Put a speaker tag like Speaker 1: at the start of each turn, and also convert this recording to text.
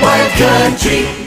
Speaker 1: Wild Country.